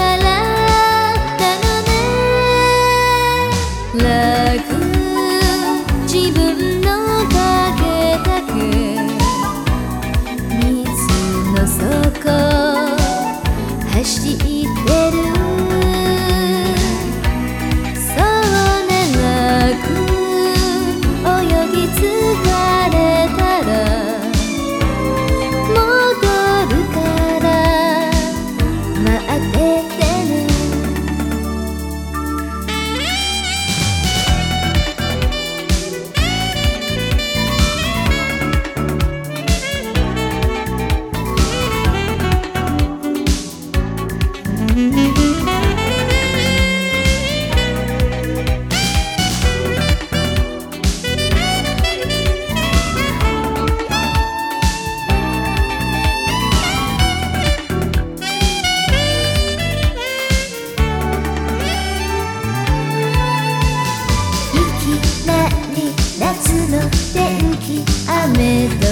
ら頼め楽。自分のかけたく。水の底。走りの天気雨と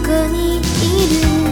こにいる